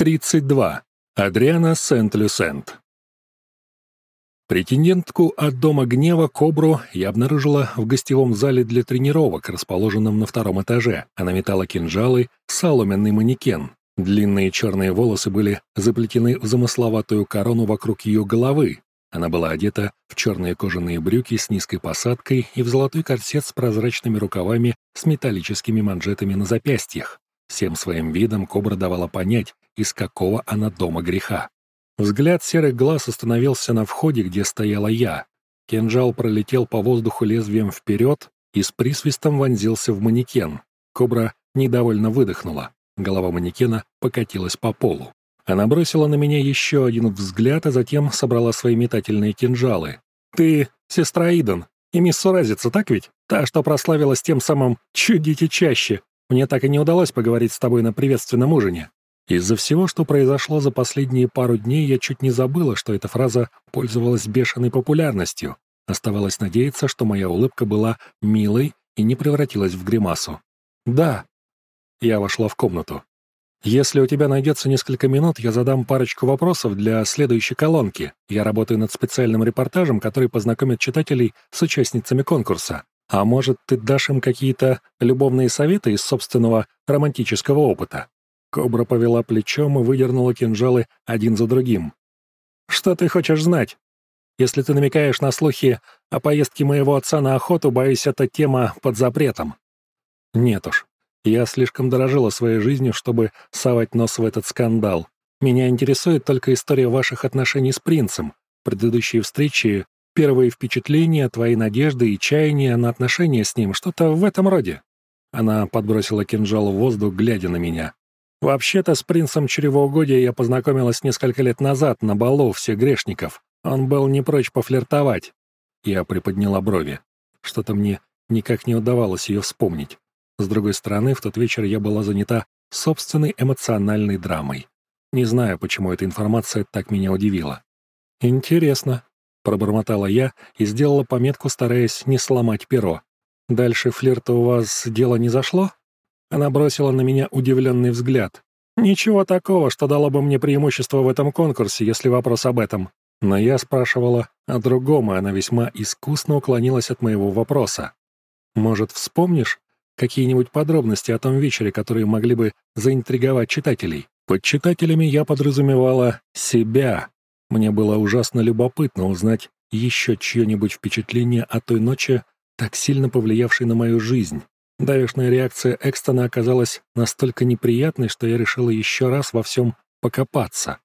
32. Адриана Сент-Люсент. Претендентку от Дома Гнева Кобру я обнаружила в гостевом зале для тренировок, расположенном на втором этаже. Она метала кинжалы, соломенный манекен. Длинные черные волосы были заплетены в замысловатую корону вокруг ее головы. Она была одета в черные кожаные брюки с низкой посадкой и в золотой корсет с прозрачными рукавами с металлическими манжетами на запястьях. Всем своим видом кобра давала понять, из какого она дома греха. Взгляд серых глаз остановился на входе, где стояла я. Кинжал пролетел по воздуху лезвием вперед и с присвистом вонзился в манекен. Кобра недовольно выдохнула. Голова манекена покатилась по полу. Она бросила на меня еще один взгляд, а затем собрала свои метательные кинжалы. «Ты сестра Иден и мисс Суразица, так ведь? Та, что прославилась тем самым «чудите чаще». Мне так и не удалось поговорить с тобой на приветственном ужине. Из-за всего, что произошло за последние пару дней, я чуть не забыла, что эта фраза пользовалась бешеной популярностью. Оставалось надеяться, что моя улыбка была милой и не превратилась в гримасу. «Да». Я вошла в комнату. «Если у тебя найдется несколько минут, я задам парочку вопросов для следующей колонки. Я работаю над специальным репортажем, который познакомит читателей с участницами конкурса. А может, ты дашь им какие-то любовные советы из собственного романтического опыта?» Кобра повела плечом и выдернула кинжалы один за другим. «Что ты хочешь знать? Если ты намекаешь на слухи о поездке моего отца на охоту, боюсь, эта тема под запретом». «Нет уж. Я слишком дорожила своей жизнью, чтобы совать нос в этот скандал. Меня интересует только история ваших отношений с принцем, предыдущие встречи, первые впечатления, твои надежды и чаяния на отношения с ним, что-то в этом роде». Она подбросила кинжал в воздух, глядя на меня. Вообще-то с принцем чревоугодия я познакомилась несколько лет назад на балу всех грешников. Он был не прочь пофлиртовать. Я приподняла брови. Что-то мне никак не удавалось ее вспомнить. С другой стороны, в тот вечер я была занята собственной эмоциональной драмой. Не знаю, почему эта информация так меня удивила. «Интересно», — пробормотала я и сделала пометку, стараясь не сломать перо. «Дальше флирта у вас дело не зашло?» Она бросила на меня удивленный взгляд. «Ничего такого, что дало бы мне преимущество в этом конкурсе, если вопрос об этом». Но я спрашивала о другом, и она весьма искусно уклонилась от моего вопроса. «Может, вспомнишь какие-нибудь подробности о том вечере, которые могли бы заинтриговать читателей?» Под читателями я подразумевала себя. Мне было ужасно любопытно узнать еще чье-нибудь впечатление о той ночи, так сильно повлиявшей на мою жизнь. Давешная реакция Экстона оказалась настолько неприятной, что я решила еще раз во всем покопаться.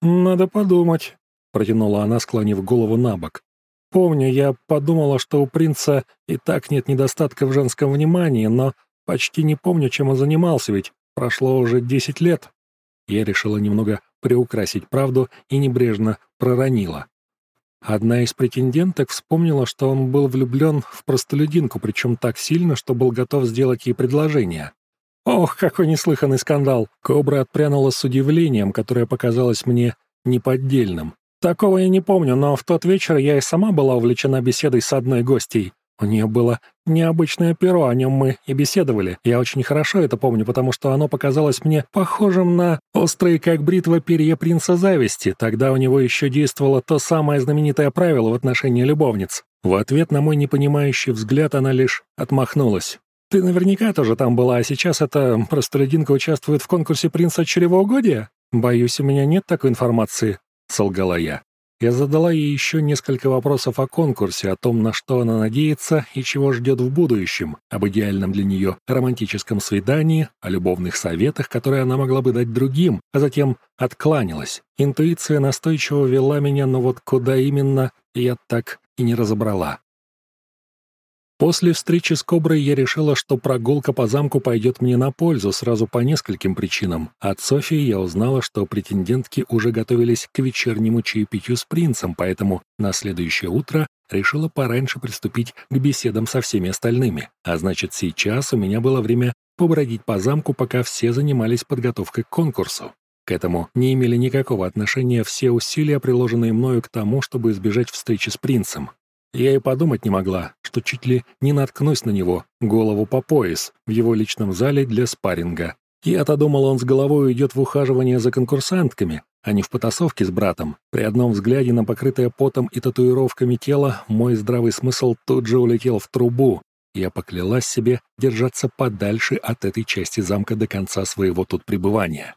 «Надо подумать», — протянула она, склонив голову на бок. «Помню, я подумала, что у принца и так нет недостатка в женском внимании, но почти не помню, чем он занимался, ведь прошло уже десять лет». Я решила немного приукрасить правду и небрежно проронила. Одна из претенденток вспомнила, что он был влюблен в простолюдинку, причем так сильно, что был готов сделать ей предложение. Ох, какой неслыханный скандал! Кобра отпрянула с удивлением, которое показалось мне неподдельным. Такого я не помню, но в тот вечер я и сама была увлечена беседой с одной гостьей. У нее было необычное перо, о нем мы и беседовали. Я очень хорошо это помню, потому что оно показалось мне похожим на острые, как бритва, перья принца зависти. Тогда у него еще действовало то самое знаменитое правило в отношении любовниц. В ответ на мой непонимающий взгляд она лишь отмахнулась. «Ты наверняка тоже там была, а сейчас эта простолюдинка участвует в конкурсе принца чревоугодия? Боюсь, у меня нет такой информации», — солгала я. Я задала ей еще несколько вопросов о конкурсе, о том, на что она надеется и чего ждет в будущем, об идеальном для нее романтическом свидании, о любовных советах, которые она могла бы дать другим, а затем откланялась. Интуиция настойчиво вела меня, но вот куда именно, я так и не разобрала. После встречи с Коброй я решила, что прогулка по замку пойдет мне на пользу сразу по нескольким причинам. От Софии я узнала, что претендентки уже готовились к вечернему чаепитию с принцем, поэтому на следующее утро решила пораньше приступить к беседам со всеми остальными. А значит, сейчас у меня было время побродить по замку, пока все занимались подготовкой к конкурсу. К этому не имели никакого отношения все усилия, приложенные мною к тому, чтобы избежать встречи с принцем. Я и подумать не могла, что чуть ли не наткнусь на него, голову по пояс, в его личном зале для спарринга. Я-то думал, он с головой уйдет в ухаживание за конкурсантками, а не в потасовке с братом. При одном взгляде на покрытое потом и татуировками тело мой здравый смысл тут же улетел в трубу. Я поклялась себе держаться подальше от этой части замка до конца своего тут пребывания.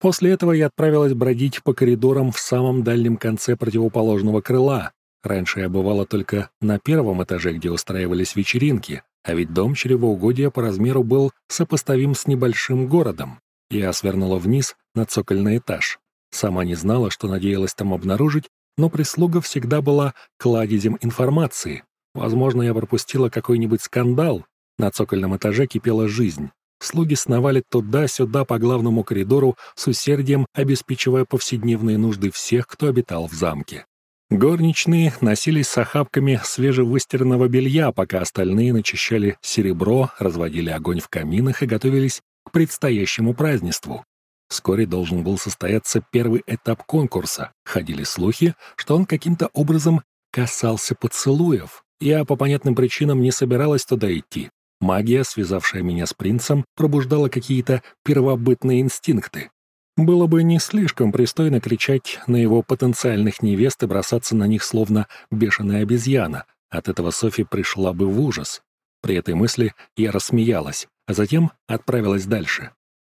После этого я отправилась бродить по коридорам в самом дальнем конце противоположного крыла. Раньше я бывала только на первом этаже, где устраивались вечеринки, а ведь дом чревоугодия по размеру был сопоставим с небольшим городом. Я свернула вниз на цокольный этаж. Сама не знала, что надеялась там обнаружить, но прислуга всегда была кладезем информации. Возможно, я пропустила какой-нибудь скандал. На цокольном этаже кипела жизнь. Слуги сновали туда-сюда по главному коридору с усердием, обеспечивая повседневные нужды всех, кто обитал в замке. Горничные носились с охапками свежевыстиранного белья, пока остальные начищали серебро, разводили огонь в каминах и готовились к предстоящему празднеству. Вскоре должен был состояться первый этап конкурса. Ходили слухи, что он каким-то образом касался поцелуев. Я по понятным причинам не собиралась туда идти. Магия, связавшая меня с принцем, пробуждала какие-то первобытные инстинкты. Было бы не слишком пристойно кричать на его потенциальных невест и бросаться на них словно бешеная обезьяна. От этого Софи пришла бы в ужас. При этой мысли я рассмеялась, а затем отправилась дальше.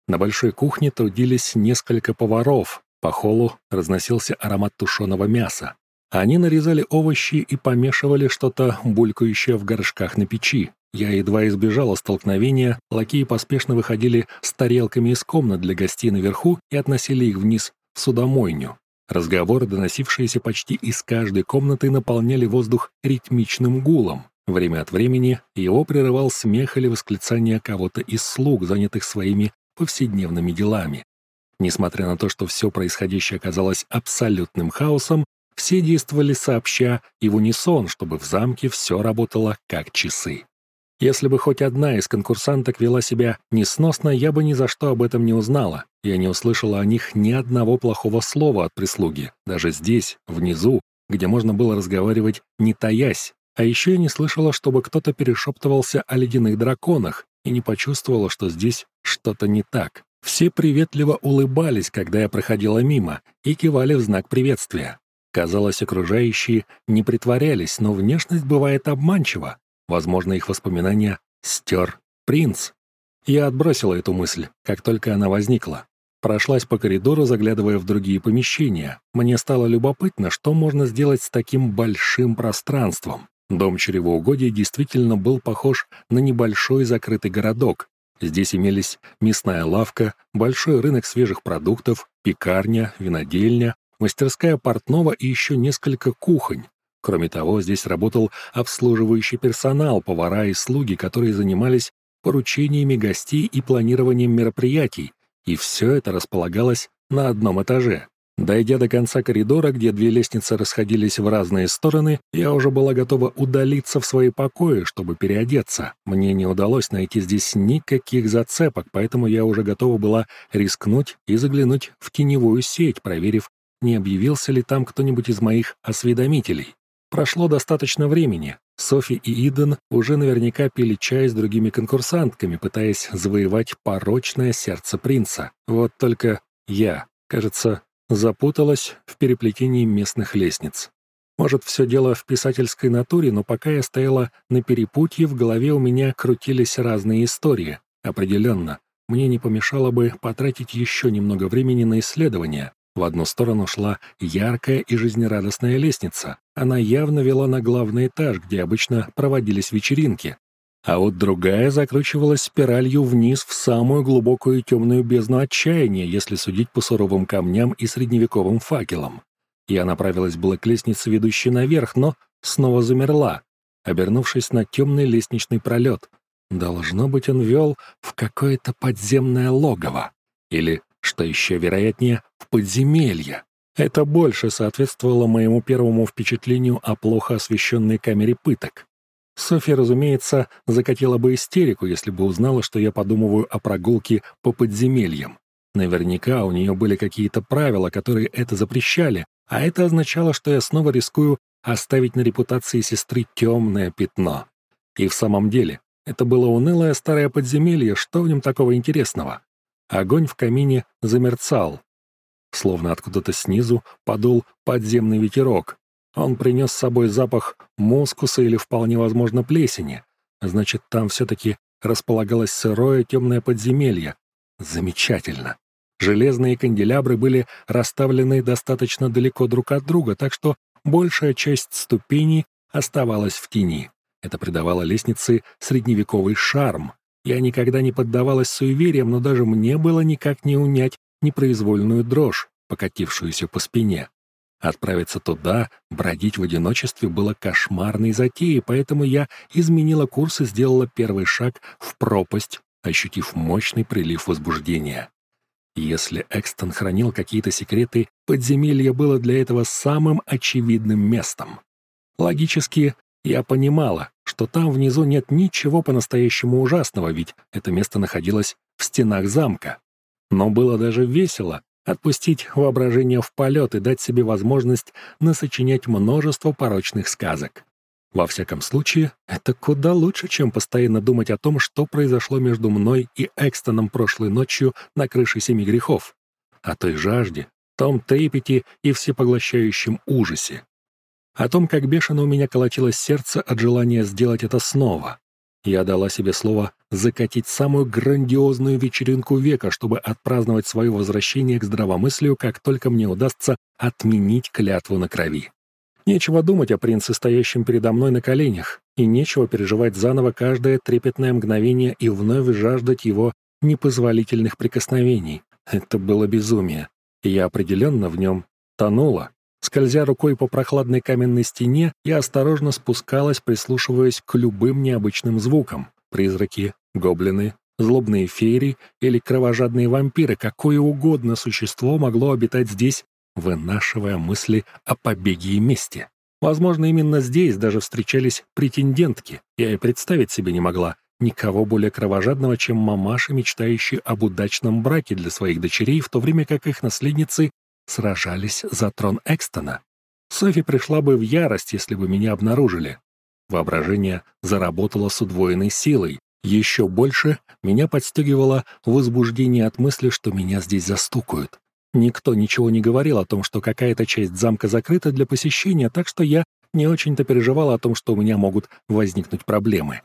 На большой кухне трудились несколько поваров. По холлу разносился аромат тушеного мяса. Они нарезали овощи и помешивали что-то булькающее в горшках на печи. Я едва избежала столкновения, лакеи поспешно выходили с тарелками из комнат для гостей наверху и относили их вниз в судомойню. Разговоры, доносившиеся почти из каждой комнаты, наполняли воздух ритмичным гулом. Время от времени его прерывал смех или восклицание кого-то из слуг, занятых своими повседневными делами. Несмотря на то, что все происходящее оказалось абсолютным хаосом, все действовали сообща и в унисон, чтобы в замке все работало как часы. Если бы хоть одна из конкурсанток вела себя несносно, я бы ни за что об этом не узнала. Я не услышала о них ни одного плохого слова от прислуги, даже здесь, внизу, где можно было разговаривать не таясь. А еще я не слышала, чтобы кто-то перешептывался о ледяных драконах, и не почувствовала, что здесь что-то не так. Все приветливо улыбались, когда я проходила мимо, и кивали в знак приветствия. Казалось, окружающие не притворялись, но внешность бывает обманчива. Возможно, их воспоминания стер принц. Я отбросила эту мысль, как только она возникла. Прошлась по коридору, заглядывая в другие помещения. Мне стало любопытно, что можно сделать с таким большим пространством. Дом чревоугодия действительно был похож на небольшой закрытый городок. Здесь имелись мясная лавка, большой рынок свежих продуктов, пекарня, винодельня, мастерская портного и еще несколько кухонь. Кроме того, здесь работал обслуживающий персонал, повара и слуги, которые занимались поручениями гостей и планированием мероприятий, и все это располагалось на одном этаже. Дойдя до конца коридора, где две лестницы расходились в разные стороны, я уже была готова удалиться в свои покои, чтобы переодеться. Мне не удалось найти здесь никаких зацепок, поэтому я уже готова была рискнуть и заглянуть в теневую сеть, проверив, не объявился ли там кто-нибудь из моих осведомителей. Прошло достаточно времени. Софи и Иден уже наверняка пили чай с другими конкурсантками, пытаясь завоевать порочное сердце принца. Вот только я, кажется, запуталась в переплетении местных лестниц. Может, все дело в писательской натуре, но пока я стояла на перепутье, в голове у меня крутились разные истории. Определенно, мне не помешало бы потратить еще немного времени на исследование. В одну сторону шла яркая и жизнерадостная лестница. Она явно вела на главный этаж, где обычно проводились вечеринки. А вот другая закручивалась спиралью вниз в самую глубокую темную бездну отчаяния, если судить по суровым камням и средневековым факелам. Я направилась было к лестнице, ведущей наверх, но снова замерла, обернувшись на темный лестничный пролет. Должно быть, он вел в какое-то подземное логово. Или что еще вероятнее, в подземелье. Это больше соответствовало моему первому впечатлению о плохо освещенной камере пыток. Софья, разумеется, закатила бы истерику, если бы узнала, что я подумываю о прогулке по подземельям. Наверняка у нее были какие-то правила, которые это запрещали, а это означало, что я снова рискую оставить на репутации сестры темное пятно. И в самом деле, это было унылое старое подземелье, что в нем такого интересного? Огонь в камине замерцал. Словно откуда-то снизу подул подземный ветерок. Он принес с собой запах мускуса или, вполне возможно, плесени. Значит, там все-таки располагалось сырое темное подземелье. Замечательно. Железные канделябры были расставлены достаточно далеко друг от друга, так что большая часть ступеней оставалась в тени. Это придавало лестнице средневековый шарм. Я никогда не поддавалась суевериям, но даже мне было никак не унять непроизвольную дрожь, покатившуюся по спине. Отправиться туда, бродить в одиночестве было кошмарной затеей, поэтому я изменила курс и сделала первый шаг в пропасть, ощутив мощный прилив возбуждения. Если Экстон хранил какие-то секреты, подземелье было для этого самым очевидным местом. Логически, я понимала, что там внизу нет ничего по-настоящему ужасного, ведь это место находилось в стенах замка. Но было даже весело отпустить воображение в полет и дать себе возможность насочинять множество порочных сказок. Во всяком случае, это куда лучше, чем постоянно думать о том, что произошло между мной и Экстоном прошлой ночью на крыше Семи Грехов, о той жажде, том трепете и всепоглощающем ужасе, о том, как бешено у меня колотилось сердце от желания сделать это снова. Я дала себе слово закатить самую грандиозную вечеринку века, чтобы отпраздновать свое возвращение к здравомыслию, как только мне удастся отменить клятву на крови. Нечего думать о принце, стоящем передо мной на коленях, и нечего переживать заново каждое трепетное мгновение и вновь жаждать его непозволительных прикосновений. Это было безумие, и я определенно в нем тонула. Скользя рукой по прохладной каменной стене, я осторожно спускалась, прислушиваясь к любым необычным звукам. Призраки, гоблины, злобные феери или кровожадные вампиры, какое угодно существо могло обитать здесь, вынашивая мысли о побеге и мести. Возможно, именно здесь даже встречались претендентки. Я и представить себе не могла никого более кровожадного, чем мамаши, мечтающие об удачном браке для своих дочерей, в то время как их наследницы сражались за трон Экстона. Софи пришла бы в ярость, если бы меня обнаружили. Воображение заработало с удвоенной силой. Еще больше меня подстегивало возбуждение от мысли, что меня здесь застукают. Никто ничего не говорил о том, что какая-то часть замка закрыта для посещения, так что я не очень-то переживал о том, что у меня могут возникнуть проблемы.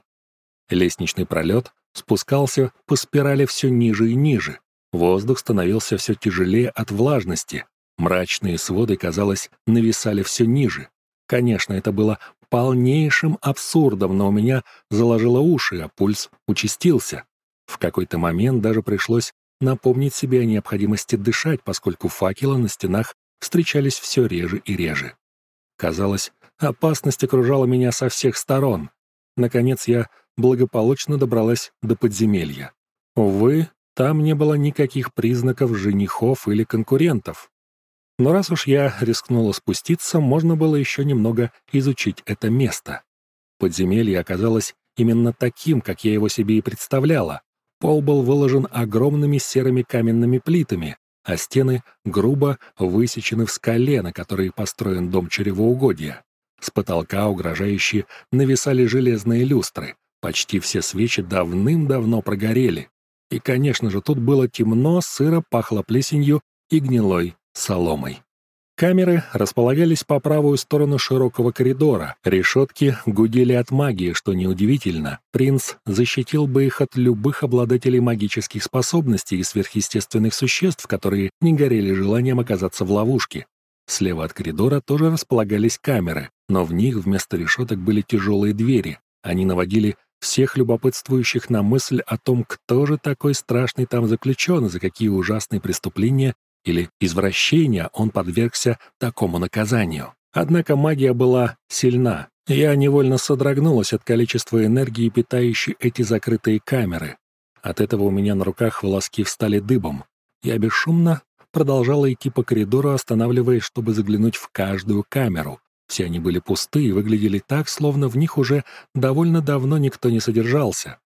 Лестничный пролет спускался по спирали все ниже и ниже. Воздух становился все тяжелее от влажности. Мрачные своды, казалось, нависали все ниже. Конечно, это было полнейшим абсурдом, но у меня заложило уши, а пульс участился. В какой-то момент даже пришлось напомнить себе о необходимости дышать, поскольку факелы на стенах встречались все реже и реже. Казалось, опасность окружала меня со всех сторон. Наконец я благополучно добралась до подземелья. Увы, там не было никаких признаков женихов или конкурентов. Но раз уж я рискнула спуститься, можно было еще немного изучить это место. Подземелье оказалось именно таким, как я его себе и представляла. Пол был выложен огромными серыми каменными плитами, а стены грубо высечены в скале, на которой построен дом чревоугодия. С потолка угрожающе нависали железные люстры. Почти все свечи давным-давно прогорели. И, конечно же, тут было темно, сыро пахло плесенью и гнилой соломой. Камеры располагались по правую сторону широкого коридора. Решетки гудели от магии, что неудивительно. Принц защитил бы их от любых обладателей магических способностей и сверхъестественных существ, которые не горели желанием оказаться в ловушке. Слева от коридора тоже располагались камеры, но в них вместо решеток были тяжелые двери. Они наводили всех любопытствующих на мысль о том, кто же такой страшный там заключен, за какие ужасные преступления или извращения он подвергся такому наказанию. Однако магия была сильна. Я невольно содрогнулась от количества энергии, питающей эти закрытые камеры. От этого у меня на руках волоски встали дыбом. Я бесшумно продолжала идти по коридору, останавливаясь, чтобы заглянуть в каждую камеру. Все они были пусты и выглядели так, словно в них уже довольно давно никто не содержался.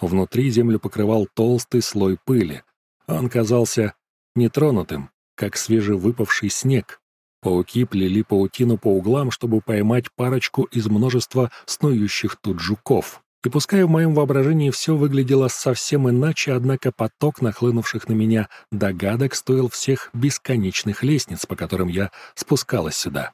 Внутри землю покрывал толстый слой пыли. Он казался нетронутым, как свежевыпавший снег. Пауки плели паутину по углам, чтобы поймать парочку из множества снующих тут жуков. И пускай в моем воображении все выглядело совсем иначе, однако поток нахлынувших на меня догадок стоил всех бесконечных лестниц, по которым я спускалась сюда.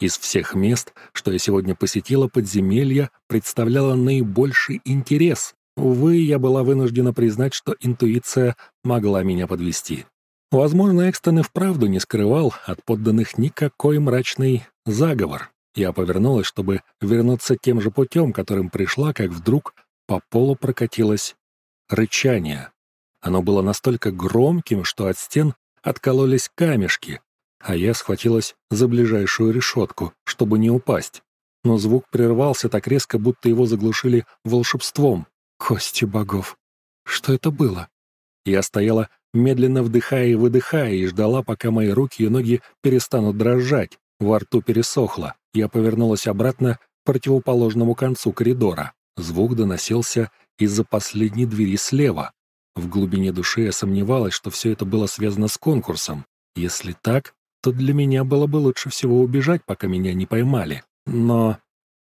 Из всех мест, что я сегодня посетила, подземелье представляло наибольший интерес. Увы, я была вынуждена признать, что интуиция могла меня подвести. Возможно, Экстон и вправду не скрывал от подданных никакой мрачный заговор. Я повернулась, чтобы вернуться тем же путем, которым пришла, как вдруг по полу прокатилось рычание. Оно было настолько громким, что от стен откололись камешки, а я схватилась за ближайшую решетку, чтобы не упасть. Но звук прервался так резко, будто его заглушили волшебством. Кости богов! Что это было? Я стояла, медленно вдыхая и выдыхая, и ждала, пока мои руки и ноги перестанут дрожать. Во рту пересохло. Я повернулась обратно к противоположному концу коридора. Звук доносился из-за последней двери слева. В глубине души я сомневалась, что все это было связано с конкурсом. Если так, то для меня было бы лучше всего убежать, пока меня не поймали. Но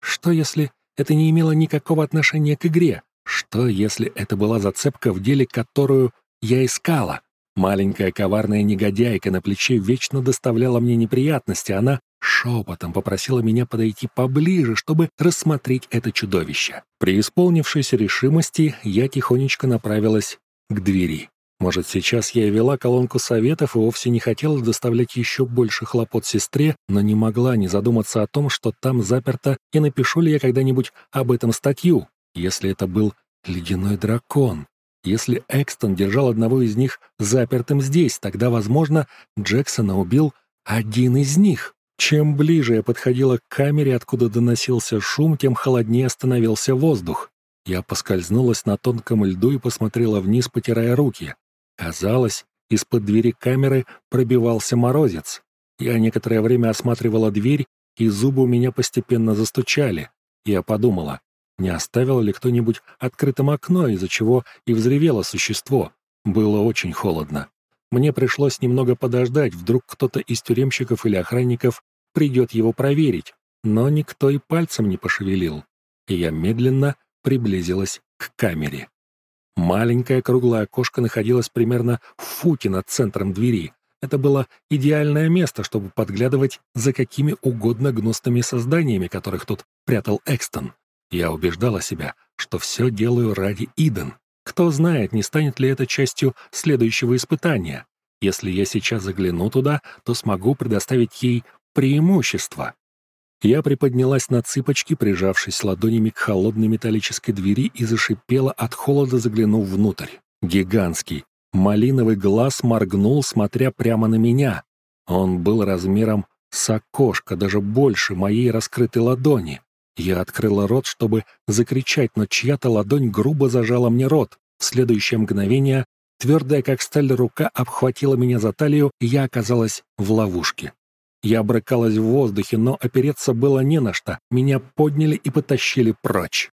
что если это не имело никакого отношения к игре? Что если это была зацепка в деле, которую я искала? Маленькая коварная негодяйка на плече вечно доставляла мне неприятности. Она шепотом попросила меня подойти поближе, чтобы рассмотреть это чудовище. При исполнившейся решимости я тихонечко направилась к двери. Может, сейчас я вела колонку советов и вовсе не хотела доставлять еще больше хлопот сестре, но не могла не задуматься о том, что там заперто, и напишу ли я когда-нибудь об этом статью, если это был ледяной дракон. Если Экстон держал одного из них запертым здесь, тогда, возможно, Джексона убил один из них. Чем ближе я подходила к камере, откуда доносился шум, тем холоднее становился воздух. Я поскользнулась на тонком льду и посмотрела вниз, потирая руки. Казалось, из-под двери камеры пробивался морозец. Я некоторое время осматривала дверь, и зубы у меня постепенно застучали. Я подумала, не оставил ли кто-нибудь открытым окно, из-за чего и взревело существо. Было очень холодно. Мне пришлось немного подождать, вдруг кто-то из тюремщиков или охранников придет его проверить, но никто и пальцем не пошевелил. Я медленно приблизилась к камере. Маленькое круглое окошко находилось примерно в футе над центром двери. Это было идеальное место, чтобы подглядывать за какими угодно гнусными созданиями, которых тут прятал Экстон. Я убеждала себя, что все делаю ради Иден. Кто знает, не станет ли это частью следующего испытания. Если я сейчас загляну туда, то смогу предоставить ей преимущество. Я приподнялась на цыпочки, прижавшись ладонями к холодной металлической двери и зашипела от холода, заглянув внутрь. Гигантский, малиновый глаз моргнул, смотря прямо на меня. Он был размером с окошко, даже больше моей раскрытой ладони. Я открыла рот, чтобы закричать, но чья-то ладонь грубо зажала мне рот. В следующее мгновение твердая как сталь рука обхватила меня за талию, и я оказалась в ловушке. Я брыкалась в воздухе, но опереться было не на что. Меня подняли и потащили прочь.